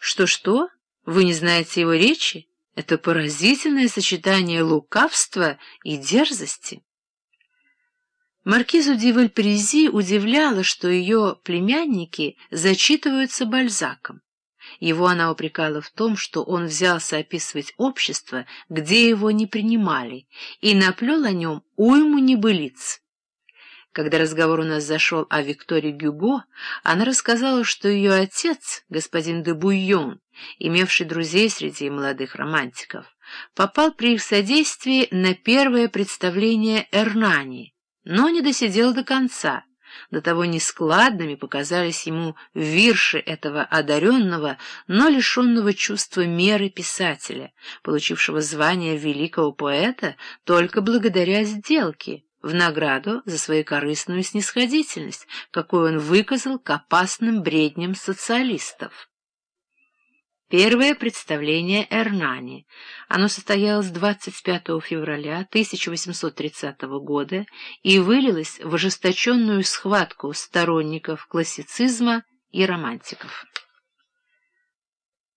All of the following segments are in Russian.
Что-что? Вы не знаете его речи? Это поразительное сочетание лукавства и дерзости. Маркизу ди Вальпрези удивляло, что ее племянники зачитываются Бальзаком. Его она упрекала в том, что он взялся описывать общество, где его не принимали, и наплел о нем уйму небылиц. Когда разговор у нас зашел о Виктории Гюго, она рассказала, что ее отец, господин де Буйон, имевший друзей среди молодых романтиков, попал при их содействии на первое представление Эрнани, но не досидел до конца. До того нескладными показались ему вирши этого одаренного, но лишенного чувства меры писателя, получившего звание великого поэта только благодаря сделке, в награду за свою корыстную снисходительность, какую он выказал к опасным бредням социалистов. Первое представление Эрнани. Оно состоялось 25 февраля 1830 года и вылилось в ожесточенную схватку сторонников классицизма и романтиков.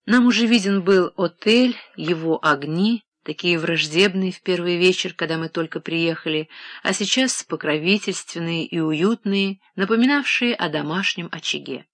Нам уже виден был отель, его огни, такие враждебные в первый вечер, когда мы только приехали, а сейчас покровительственные и уютные, напоминавшие о домашнем очаге.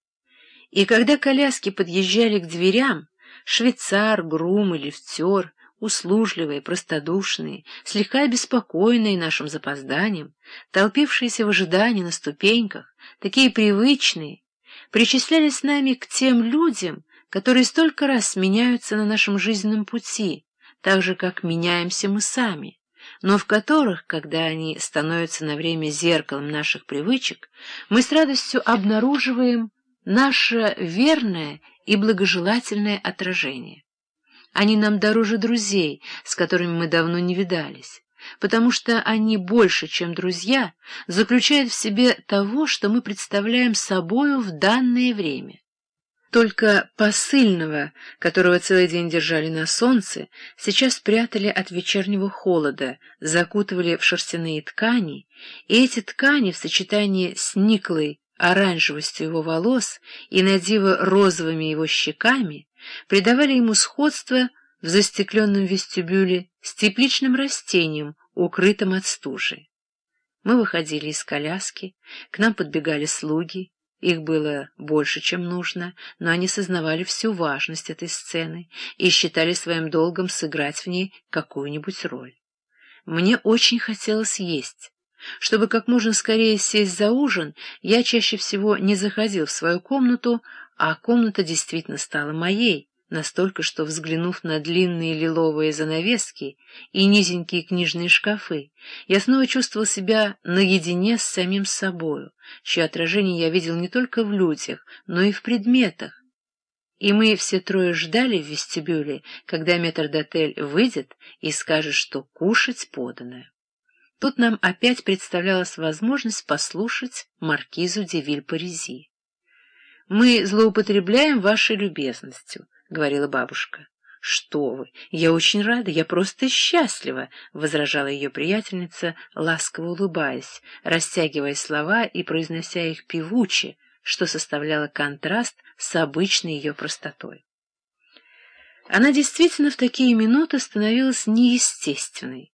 И когда коляски подъезжали к дверям, Швейцар, грум и лифтер, услужливые, простодушные, слегка обеспокоенные нашим запозданием, толпившиеся в ожидании на ступеньках, такие привычные, причислялись с нами к тем людям, которые столько раз меняются на нашем жизненном пути, так же, как меняемся мы сами, но в которых, когда они становятся на время зеркалом наших привычек, мы с радостью обнаруживаем наше верное и благожелательное отражение. Они нам дороже друзей, с которыми мы давно не видались, потому что они больше, чем друзья, заключают в себе того, что мы представляем собою в данное время. Только посыльного, которого целый день держали на солнце, сейчас прятали от вечернего холода, закутывали в шерстяные ткани, и эти ткани в сочетании с никлой оранжевостью его волос и надиво розовыми его щеками придавали ему сходство в застекленном вестибюле с тепличным растением, укрытым от стужи. Мы выходили из коляски, к нам подбегали слуги, их было больше, чем нужно, но они сознавали всю важность этой сцены и считали своим долгом сыграть в ней какую-нибудь роль. Мне очень хотелось есть. Чтобы как можно скорее сесть за ужин, я чаще всего не заходил в свою комнату, а комната действительно стала моей, настолько, что, взглянув на длинные лиловые занавески и низенькие книжные шкафы, я снова чувствовал себя наедине с самим собою, чье отражение я видел не только в людях, но и в предметах. И мы все трое ждали в вестибюле, когда метрдотель выйдет и скажет, что кушать подано. Тут нам опять представлялась возможность послушать маркизу де Виль-Паризи. «Мы злоупотребляем вашей любезностью», — говорила бабушка. «Что вы! Я очень рада, я просто счастлива!» — возражала ее приятельница, ласково улыбаясь, растягивая слова и произнося их певуче, что составляло контраст с обычной ее простотой. Она действительно в такие минуты становилась неестественной,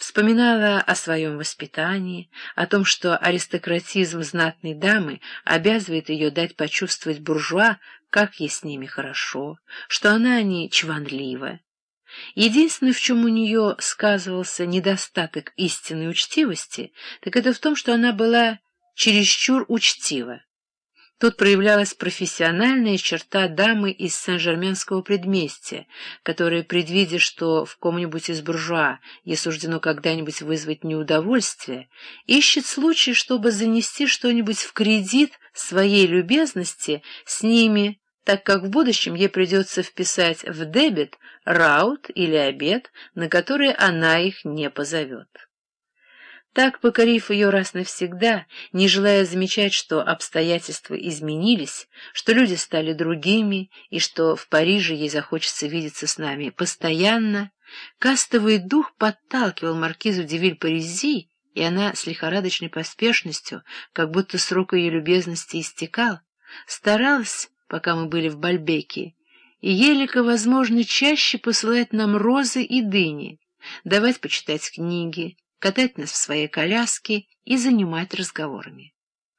Вспоминала о своем воспитании, о том, что аристократизм знатной дамы обязывает ее дать почувствовать буржуа, как ей с ними хорошо, что она не чванлива. Единственное, в чем у нее сказывался недостаток истинной учтивости, так это в том, что она была чересчур учтива. Тут проявлялась профессиональная черта дамы из Сен-Жерменского предместья, которая, предвидя, что в ком-нибудь из буржуа ей суждено когда-нибудь вызвать неудовольствие, ищет случай, чтобы занести что-нибудь в кредит своей любезности с ними, так как в будущем ей придется вписать в дебет раут или обед, на который она их не позовет. Так, покорив ее раз навсегда, не желая замечать, что обстоятельства изменились, что люди стали другими и что в Париже ей захочется видеться с нами постоянно, кастовый дух подталкивал маркизу Девиль Паризи, и она с лихорадочной поспешностью, как будто срок ее любезности истекал, старалась, пока мы были в Бальбеке, и Елика, возможно, чаще посылать нам розы и дыни, давать почитать книги, катать нас в своей коляске и занимать разговорами.